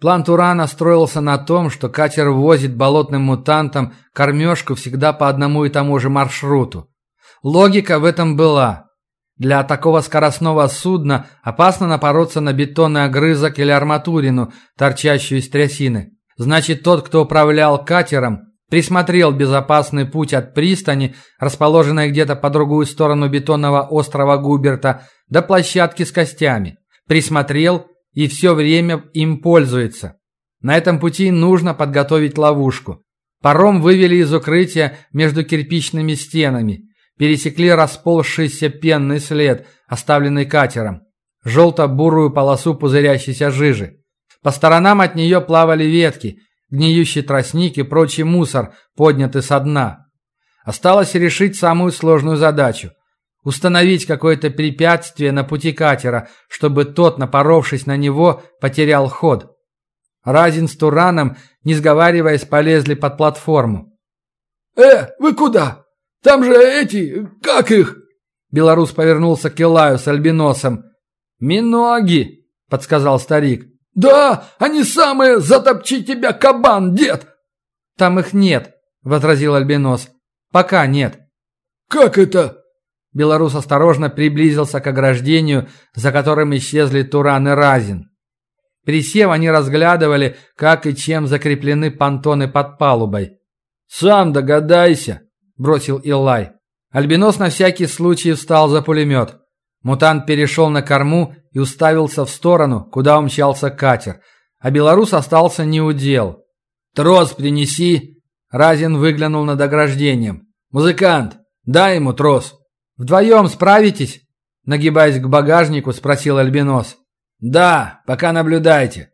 План Турана строился на том, что катер возит болотным мутантам кормежку всегда по одному и тому же маршруту. Логика в этом была. Для такого скоростного судна опасно напороться на бетонный огрызок или арматурину, торчащую из трясины. Значит, тот, кто управлял катером, присмотрел безопасный путь от пристани, расположенной где-то по другую сторону бетонного острова Губерта, до площадки с костями. Присмотрел и все время им пользуется. На этом пути нужно подготовить ловушку. Паром вывели из укрытия между кирпичными стенами, пересекли расползшийся пенный след, оставленный катером, желто-бурую полосу пузырящейся жижи. По сторонам от нее плавали ветки, гниющий тростник и прочий мусор, поднятый со дна. Осталось решить самую сложную задачу Установить какое-то препятствие на пути катера, чтобы тот, напоровшись на него, потерял ход. Разин с Тураном, не сговариваясь, полезли под платформу. «Э, вы куда? Там же эти, как их?» Белорус повернулся к Илаю с альбиносом. «Миноги», — подсказал старик. «Да, они самые, затопчи тебя, кабан, дед!» «Там их нет», — возразил альбинос. «Пока нет». «Как это?» Белорус осторожно приблизился к ограждению, за которым исчезли Туран и Разин. Присев, они разглядывали, как и чем закреплены понтоны под палубой. «Сам догадайся», – бросил Илай. Альбинос на всякий случай встал за пулемет. Мутант перешел на корму и уставился в сторону, куда умчался катер, а белорус остался неудел. «Трос принеси!» Разин выглянул над ограждением. «Музыкант, дай ему трос!» «Вдвоем справитесь?» Нагибаясь к багажнику, спросил Альбинос. «Да, пока наблюдайте».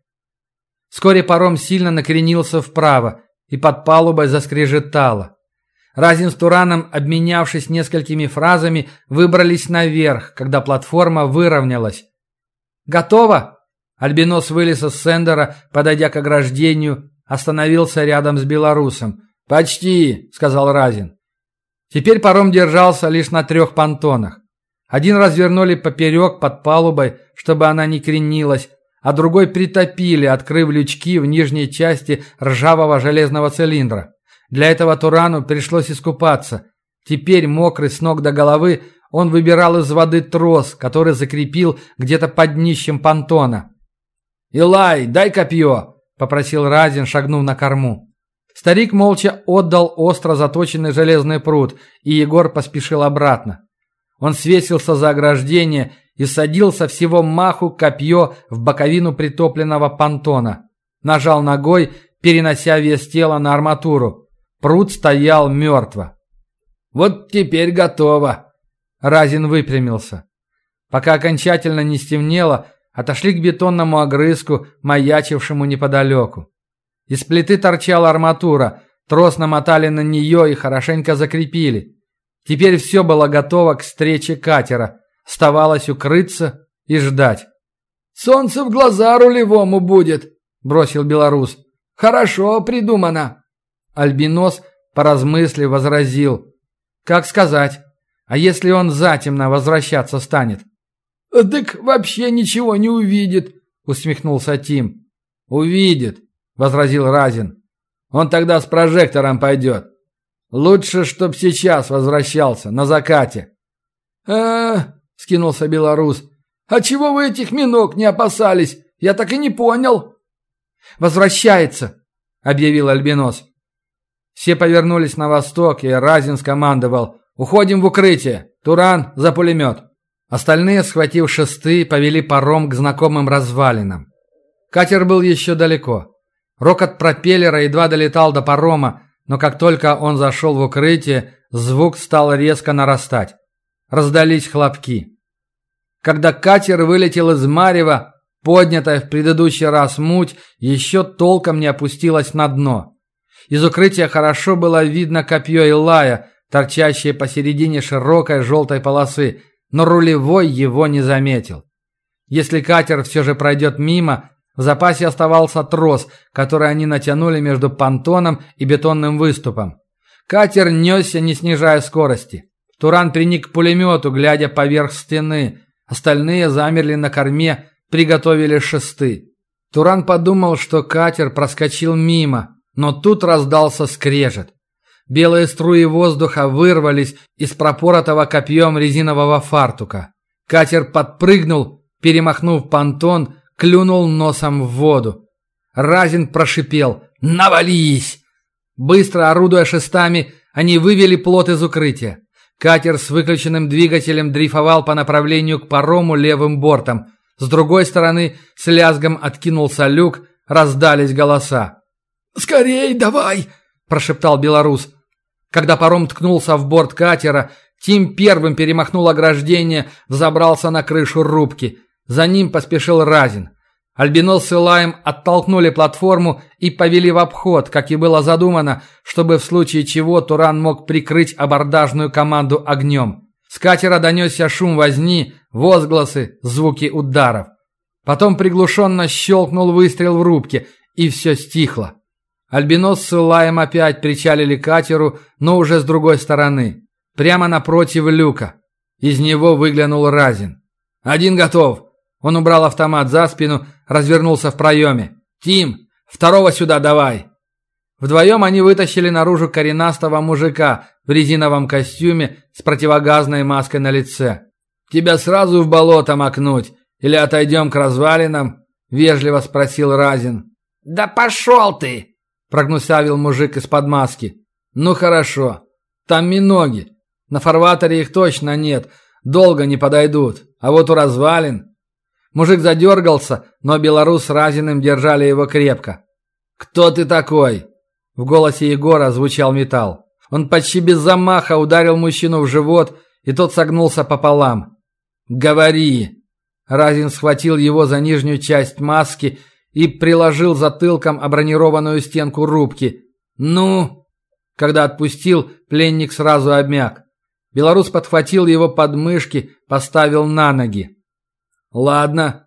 Вскоре паром сильно накренился вправо, и под палубой заскрежетало. Разин с Тураном, обменявшись несколькими фразами, выбрались наверх, когда платформа выровнялась. «Готово?» Альбинос вылез из сендера, подойдя к ограждению, остановился рядом с белорусом. «Почти», — сказал Разин. Теперь паром держался лишь на трех понтонах. Один развернули поперек под палубой, чтобы она не кренилась, а другой притопили, открыв лючки в нижней части ржавого железного цилиндра. Для этого Турану пришлось искупаться. Теперь, мокрый с ног до головы, он выбирал из воды трос, который закрепил где-то под днищем понтона. «Илай, дай копье!» – попросил Разин, шагнув на корму. Старик молча отдал остро заточенный железный пруд, и Егор поспешил обратно. Он свесился за ограждение и садил со всего маху копье в боковину притопленного понтона. Нажал ногой, перенося вес тела на арматуру. Пруд стоял мертво. «Вот теперь готово!» Разин выпрямился. Пока окончательно не стемнело, отошли к бетонному огрызку, маячившему неподалеку. Из плиты торчала арматура, трос намотали на нее и хорошенько закрепили. Теперь все было готово к встрече катера. Оставалось укрыться и ждать. «Солнце в глаза рулевому будет», – бросил белорус. «Хорошо придумано». Альбинос, поразмыслив, возразил. «Как сказать? А если он затемно возвращаться станет?» «Так вообще ничего не увидит», – усмехнулся Тим. «Увидит. – возразил Разин. «Он тогда с прожектором пойдет. Лучше, чтоб сейчас возвращался, на закате». «Э-э-э», скинулся белорус. «А чего вы этих минок не опасались? Я так и не понял». «Возвращается», – объявил Альбинос. Все повернулись на восток, и Разин скомандовал «Уходим в укрытие! Туран за пулемет!» Остальные, схватив шесты, повели паром к знакомым развалинам. Катер был еще далеко. Рокот пропеллера едва долетал до парома, но как только он зашел в укрытие, звук стал резко нарастать. Раздались хлопки. Когда катер вылетел из Марева, поднятая в предыдущий раз муть еще толком не опустилась на дно. Из укрытия хорошо было видно копье Илая, торчащее посередине широкой желтой полосы, но рулевой его не заметил. Если катер все же пройдет мимо, в запасе оставался трос, который они натянули между понтоном и бетонным выступом. Катер несся, не снижая скорости. Туран приник к пулемету, глядя поверх стены. Остальные замерли на корме, приготовили шесты. Туран подумал, что катер проскочил мимо, но тут раздался скрежет. Белые струи воздуха вырвались из пропоротого копьем резинового фартука. Катер подпрыгнул, перемахнув понтон, клюнул носом в воду. Разин прошипел «Навались!». Быстро орудуя шестами, они вывели плот из укрытия. Катер с выключенным двигателем дрейфовал по направлению к парому левым бортом. С другой стороны с лязгом откинулся люк, раздались голоса. «Скорей давай!» – прошептал белорус. Когда паром ткнулся в борт катера, Тим первым перемахнул ограждение, взобрался на крышу рубки. За ним поспешил Разин. Альбинос и Лайм оттолкнули платформу и повели в обход, как и было задумано, чтобы в случае чего Туран мог прикрыть абордажную команду огнем. С катера донесся шум возни, возгласы, звуки ударов. Потом приглушенно щелкнул выстрел в рубке, и все стихло. Альбинос с Лаем опять причалили катеру, но уже с другой стороны. Прямо напротив люка. Из него выглянул Разин. «Один готов!» Он убрал автомат за спину, развернулся в проеме. «Тим, второго сюда давай!» Вдвоем они вытащили наружу коренастого мужика в резиновом костюме с противогазной маской на лице. «Тебя сразу в болото макнуть или отойдем к развалинам?» – вежливо спросил Разин. «Да пошел ты!» – прогнусавил мужик из-под маски. «Ну хорошо. Там миноги. На фарватере их точно нет. Долго не подойдут. А вот у развалин...» Мужик задергался, но белорус Разиным держали его крепко. «Кто ты такой?» В голосе Егора звучал металл. Он почти без замаха ударил мужчину в живот, и тот согнулся пополам. «Говори!» Разин схватил его за нижнюю часть маски и приложил затылком о бронированную стенку рубки. «Ну?» Когда отпустил, пленник сразу обмяк. Белорус подхватил его под мышки, поставил на ноги. «Ладно».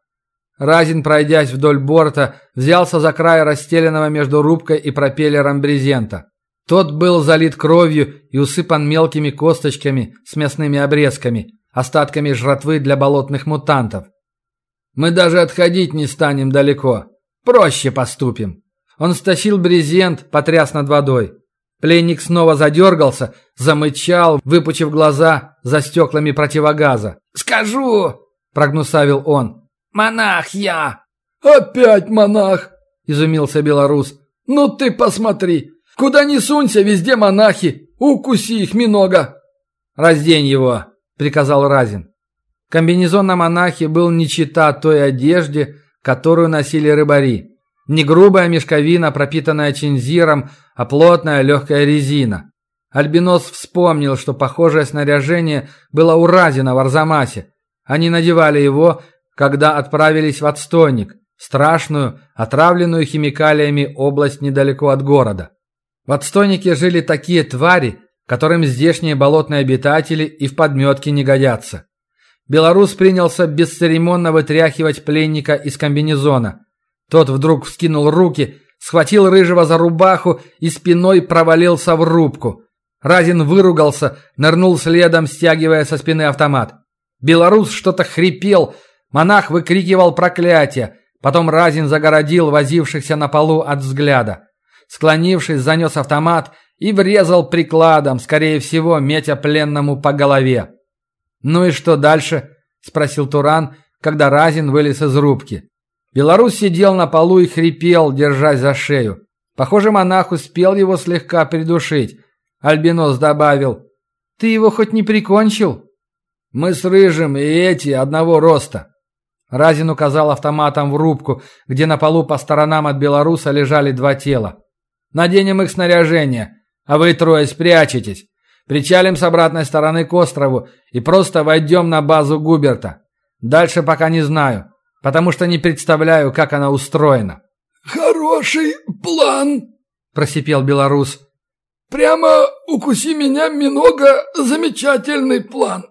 Разин, пройдясь вдоль борта, взялся за край расстеленного между рубкой и пропеллером брезента. Тот был залит кровью и усыпан мелкими косточками с мясными обрезками, остатками жратвы для болотных мутантов. «Мы даже отходить не станем далеко. Проще поступим». Он стащил брезент, потряс над водой. Пленник снова задергался, замычал, выпучив глаза за стеклами противогаза. «Скажу!» Прогнусавил он. «Монах я!» «Опять монах!» – изумился белорус. «Ну ты посмотри! Куда ни сунься, везде монахи! Укуси их много!» «Раздень его!» – приказал Разин. Комбинезон на монахе был не чита той одежде, которую носили рыбари. Не грубая мешковина, пропитанная чинзиром, а плотная легкая резина. Альбинос вспомнил, что похожее снаряжение было у Разина в Арзамасе, они надевали его, когда отправились в отстойник, страшную, отравленную химикалиями область недалеко от города. В отстойнике жили такие твари, которым здешние болотные обитатели и в подметке не годятся. Белорус принялся бесцеремонно вытряхивать пленника из комбинезона. Тот вдруг вскинул руки, схватил рыжего за рубаху и спиной провалился в рубку. Разин выругался, нырнул следом, стягивая со спины автомат. Белорус что-то хрипел, монах выкрикивал проклятие. Потом Разин загородил возившихся на полу от взгляда. Склонившись, занес автомат и врезал прикладом, скорее всего, метя пленному по голове. «Ну и что дальше?» – спросил Туран, когда Разин вылез из рубки. Белорус сидел на полу и хрипел, держась за шею. Похоже, монах успел его слегка придушить. Альбинос добавил. «Ты его хоть не прикончил?» Мы с Рыжим и эти одного роста». Разин указал автоматом в рубку, где на полу по сторонам от белоруса лежали два тела. «Наденем их снаряжение, а вы трое спрячетесь. Причалим с обратной стороны к острову и просто войдем на базу Губерта. Дальше пока не знаю, потому что не представляю, как она устроена». «Хороший план», – просипел белорус. «Прямо укуси меня, Минога, замечательный план.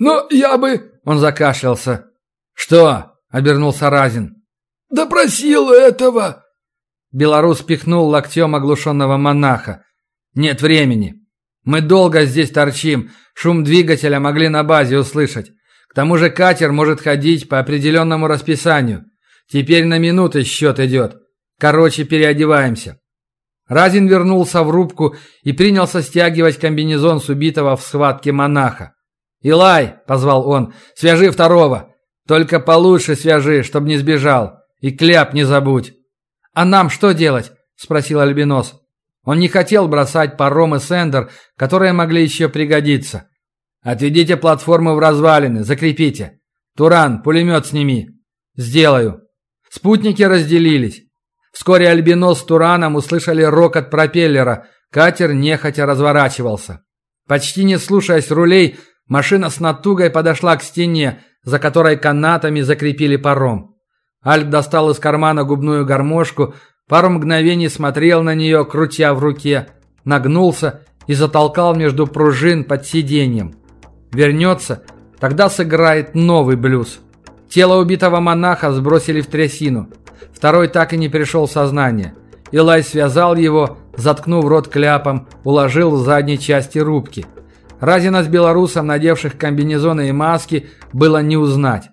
Но я бы...» Он закашлялся. «Что?» — обернулся Разин. «Допросил этого!» Белорус пихнул локтем оглушенного монаха. «Нет времени. Мы долго здесь торчим. Шум двигателя могли на базе услышать. К тому же катер может ходить по определенному расписанию. Теперь на минуты счет идет. Короче, переодеваемся». Разин вернулся в рубку и принялся стягивать комбинезон с убитого в схватке монаха. «Илай!» – позвал он. «Свяжи второго! Только получше свяжи, чтобы не сбежал. И кляп не забудь!» «А нам что делать?» – спросил Альбинос. Он не хотел бросать паром и сендер, которые могли еще пригодиться. «Отведите платформу в развалины, закрепите. Туран, пулемет сними». «Сделаю». Спутники разделились. Вскоре Альбинос с Тураном услышали рокот пропеллера. Катер нехотя разворачивался. Почти не слушаясь рулей, машина с натугой подошла к стене, за которой канатами закрепили паром. Альб достал из кармана губную гармошку, пару мгновений смотрел на нее, крутя в руке, нагнулся и затолкал между пружин под сиденьем. Вернется, тогда сыграет новый блюз. Тело убитого монаха сбросили в трясину. Второй так и не пришел в сознание. Илай связал его, заткнув рот кляпом, уложил в задней части рубки. Разина с белорусом, надевших комбинезоны и маски, было не узнать.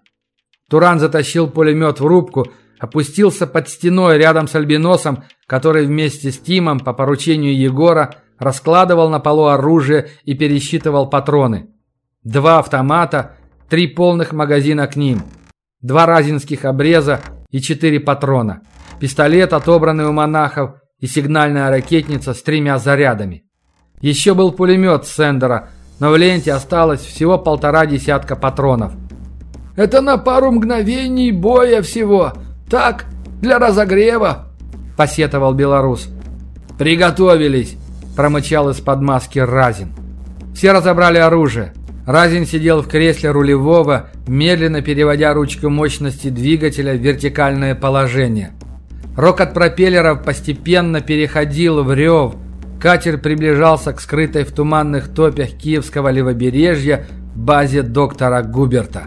Туран затащил пулемет в рубку, опустился под стеной рядом с Альбиносом, который вместе с Тимом по поручению Егора раскладывал на полу оружие и пересчитывал патроны. Два автомата, три полных магазина к ним, два разинских обреза, и четыре патрона, пистолет, отобранный у монахов, и сигнальная ракетница с тремя зарядами. Еще был пулемет Сендера, но в ленте осталось всего полтора десятка патронов. «Это на пару мгновений боя всего. Так, для разогрева», – посетовал белорус. «Приготовились», – промычал из-под маски Разин. Все разобрали оружие. Разин сидел в кресле рулевого, медленно переводя ручку мощности двигателя в вертикальное положение. Рокот пропеллеров постепенно переходил в рев. Катер приближался к скрытой в туманных топях Киевского левобережья базе доктора Губерта.